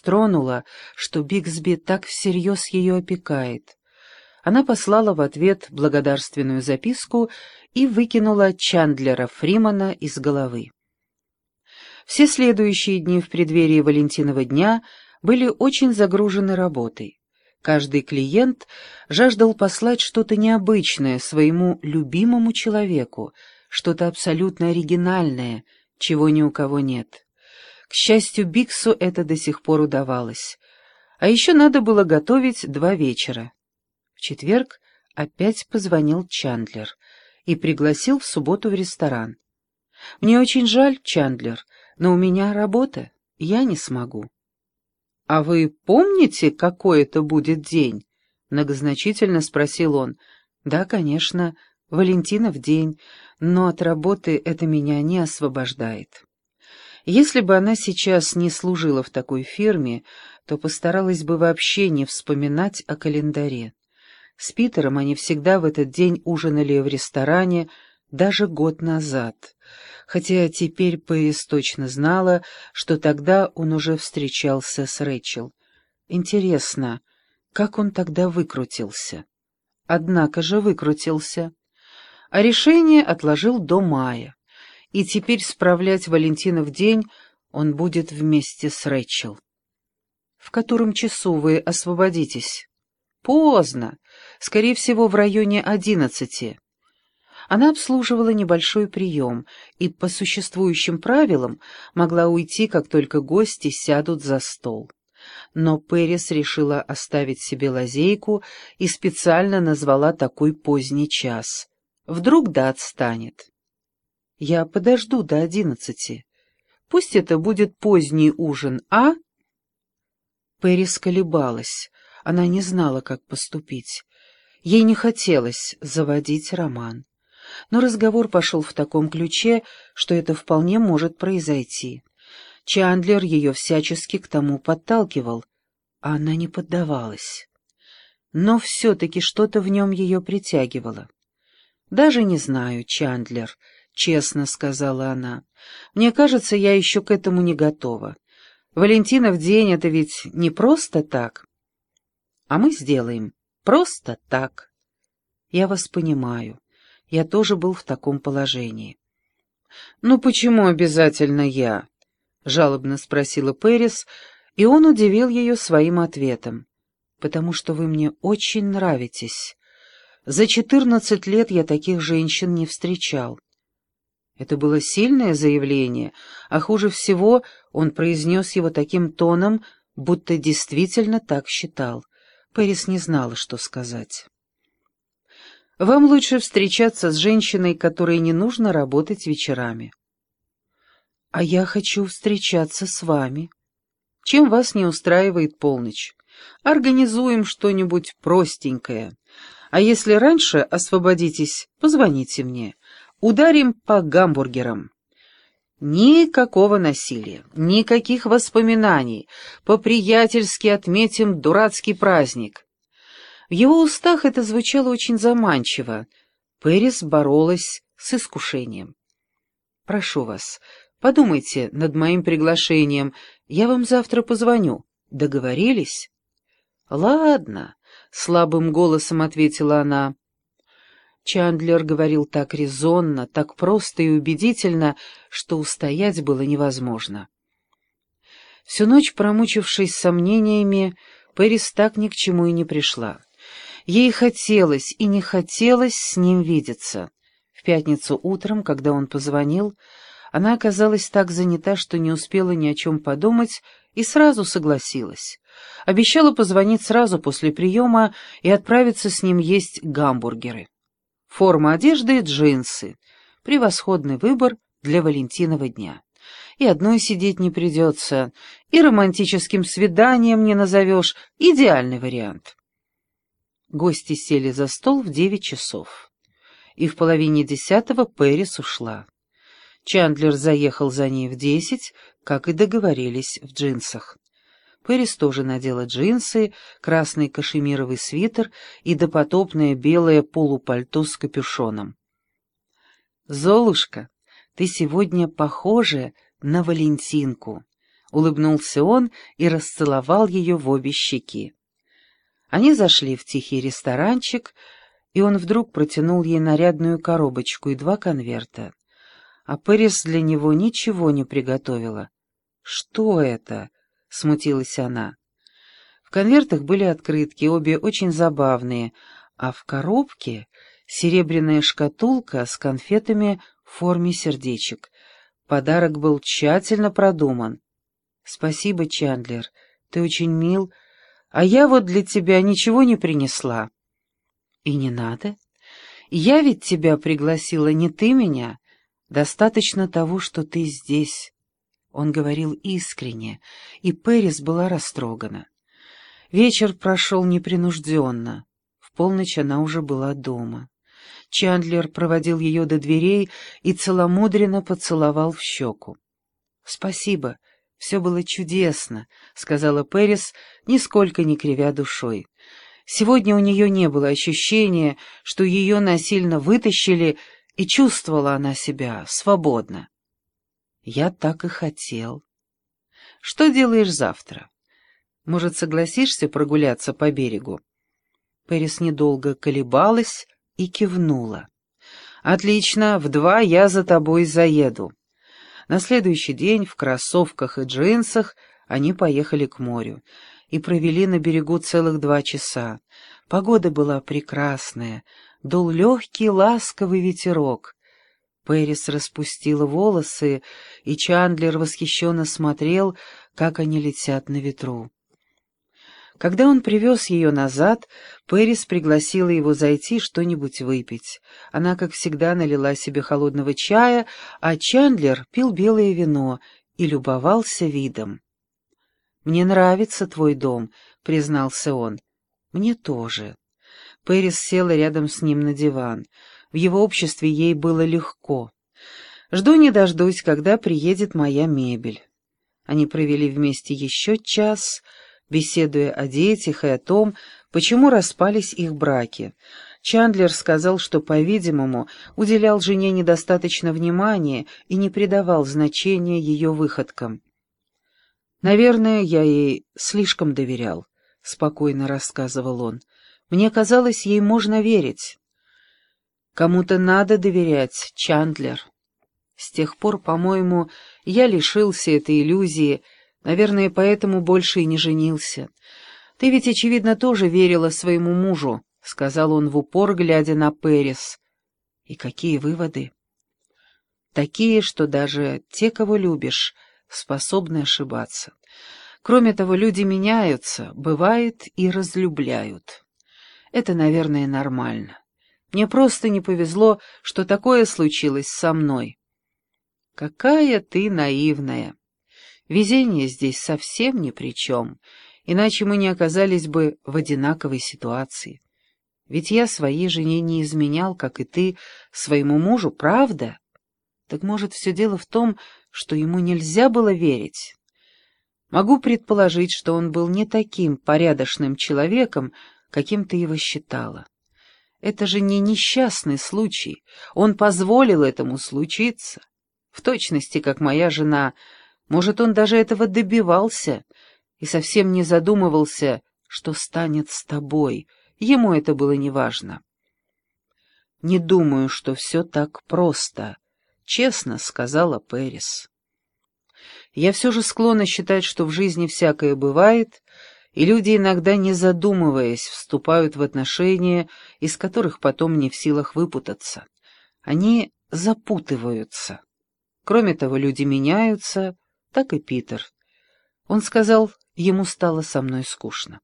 Тронула, что Бигсби так всерьез ее опекает. Она послала в ответ благодарственную записку и выкинула Чандлера Фримана из головы. Все следующие дни в преддверии Валентинова дня были очень загружены работой. Каждый клиент жаждал послать что-то необычное своему любимому человеку, что-то абсолютно оригинальное, чего ни у кого нет. К счастью, Биксу это до сих пор удавалось. А еще надо было готовить два вечера. В четверг опять позвонил Чандлер и пригласил в субботу в ресторан. «Мне очень жаль, Чандлер, но у меня работа, я не смогу». «А вы помните, какой это будет день?» — многозначительно спросил он. «Да, конечно, Валентинов день, но от работы это меня не освобождает». Если бы она сейчас не служила в такой фирме, то постаралась бы вообще не вспоминать о календаре. С Питером они всегда в этот день ужинали в ресторане, даже год назад, хотя теперь Пэрис точно знала, что тогда он уже встречался с Рэчел. Интересно, как он тогда выкрутился? Однако же выкрутился. А решение отложил до мая и теперь справлять Валентинов день он будет вместе с Рэчел. «В котором часу вы освободитесь?» «Поздно. Скорее всего, в районе одиннадцати». Она обслуживала небольшой прием и по существующим правилам могла уйти, как только гости сядут за стол. Но Пэрис решила оставить себе лазейку и специально назвала такой поздний час. Вдруг да отстанет. Я подожду до одиннадцати. Пусть это будет поздний ужин, а?» Пэрис колебалась. Она не знала, как поступить. Ей не хотелось заводить роман. Но разговор пошел в таком ключе, что это вполне может произойти. Чандлер ее всячески к тому подталкивал, а она не поддавалась. Но все-таки что-то в нем ее притягивало. «Даже не знаю, Чандлер», — честно сказала она. «Мне кажется, я еще к этому не готова. Валентинов день — это ведь не просто так. А мы сделаем просто так. Я вас понимаю. Я тоже был в таком положении». «Ну почему обязательно я?» — жалобно спросила Пэрис, и он удивил ее своим ответом. «Потому что вы мне очень нравитесь. За четырнадцать лет я таких женщин не встречал». Это было сильное заявление, а хуже всего он произнес его таким тоном, будто действительно так считал. Пэрис не знала, что сказать. «Вам лучше встречаться с женщиной, которой не нужно работать вечерами». «А я хочу встречаться с вами. Чем вас не устраивает полночь? Организуем что-нибудь простенькое. А если раньше освободитесь, позвоните мне. Ударим по гамбургерам. Никакого насилия, никаких воспоминаний, по-приятельски отметим дурацкий праздник. В его устах это звучало очень заманчиво. Пэрис боролась с искушением. «Прошу вас, подумайте над моим приглашением, я вам завтра позвоню. Договорились?» «Ладно», — слабым голосом ответила она. Чандлер говорил так резонно, так просто и убедительно, что устоять было невозможно. Всю ночь, промучившись сомнениями, Пэрис так ни к чему и не пришла. Ей хотелось и не хотелось с ним видеться. В пятницу утром, когда он позвонил, она оказалась так занята, что не успела ни о чем подумать и сразу согласилась. Обещала позвонить сразу после приема и отправиться с ним есть гамбургеры. Форма одежды — джинсы. Превосходный выбор для Валентинова дня. И одной сидеть не придется, и романтическим свиданием не назовешь. Идеальный вариант. Гости сели за стол в девять часов. И в половине десятого Пэрис ушла. Чандлер заехал за ней в десять, как и договорились в джинсах. Пэрис тоже надела джинсы, красный кашемировый свитер и допотопное белое полупальто с капюшоном. «Золушка, ты сегодня похожа на Валентинку», — улыбнулся он и расцеловал ее в обе щеки. Они зашли в тихий ресторанчик, и он вдруг протянул ей нарядную коробочку и два конверта. А Пэрис для него ничего не приготовила. «Что это?» — смутилась она. В конвертах были открытки, обе очень забавные, а в коробке серебряная шкатулка с конфетами в форме сердечек. Подарок был тщательно продуман. «Спасибо, Чандлер, ты очень мил, а я вот для тебя ничего не принесла». «И не надо. Я ведь тебя пригласила, не ты меня. Достаточно того, что ты здесь». Он говорил искренне, и Пэрис была растрогана. Вечер прошел непринужденно. В полночь она уже была дома. Чандлер проводил ее до дверей и целомудренно поцеловал в щеку. «Спасибо, все было чудесно», — сказала Пэрис, нисколько не кривя душой. Сегодня у нее не было ощущения, что ее насильно вытащили, и чувствовала она себя свободно. «Я так и хотел». «Что делаешь завтра?» Может, согласишься прогуляться по берегу?» Пэрис недолго колебалась и кивнула. «Отлично, в два я за тобой заеду». На следующий день в кроссовках и джинсах они поехали к морю и провели на берегу целых два часа. Погода была прекрасная, дул легкий ласковый ветерок. Пэрис распустила волосы, и Чандлер восхищенно смотрел, как они летят на ветру. Когда он привез ее назад, Пэрис пригласила его зайти что-нибудь выпить. Она, как всегда, налила себе холодного чая, а Чандлер пил белое вино и любовался видом. «Мне нравится твой дом», — признался он. «Мне тоже». Пэрис села рядом с ним на диван. В его обществе ей было легко. «Жду не дождусь, когда приедет моя мебель». Они провели вместе еще час, — беседуя о детях и о том, почему распались их браки. Чандлер сказал, что, по-видимому, уделял жене недостаточно внимания и не придавал значения ее выходкам. «Наверное, я ей слишком доверял», — спокойно рассказывал он. «Мне казалось, ей можно верить». «Кому-то надо доверять, Чандлер. С тех пор, по-моему, я лишился этой иллюзии — Наверное, поэтому больше и не женился. Ты ведь, очевидно, тоже верила своему мужу, — сказал он в упор, глядя на Пэрис. И какие выводы? Такие, что даже те, кого любишь, способны ошибаться. Кроме того, люди меняются, бывает, и разлюбляют. Это, наверное, нормально. Мне просто не повезло, что такое случилось со мной. Какая ты наивная! Везение здесь совсем ни при чем, иначе мы не оказались бы в одинаковой ситуации. Ведь я своей жене не изменял, как и ты, своему мужу, правда? Так может, все дело в том, что ему нельзя было верить? Могу предположить, что он был не таким порядочным человеком, каким ты его считала. Это же не несчастный случай, он позволил этому случиться. В точности, как моя жена — может, он даже этого добивался и совсем не задумывался, что станет с тобой. Ему это было неважно. «Не думаю, что все так просто», — честно сказала Пэрис. «Я все же склонна считать, что в жизни всякое бывает, и люди, иногда не задумываясь, вступают в отношения, из которых потом не в силах выпутаться. Они запутываются. Кроме того, люди меняются, так и Питер. Он сказал, ему стало со мной скучно.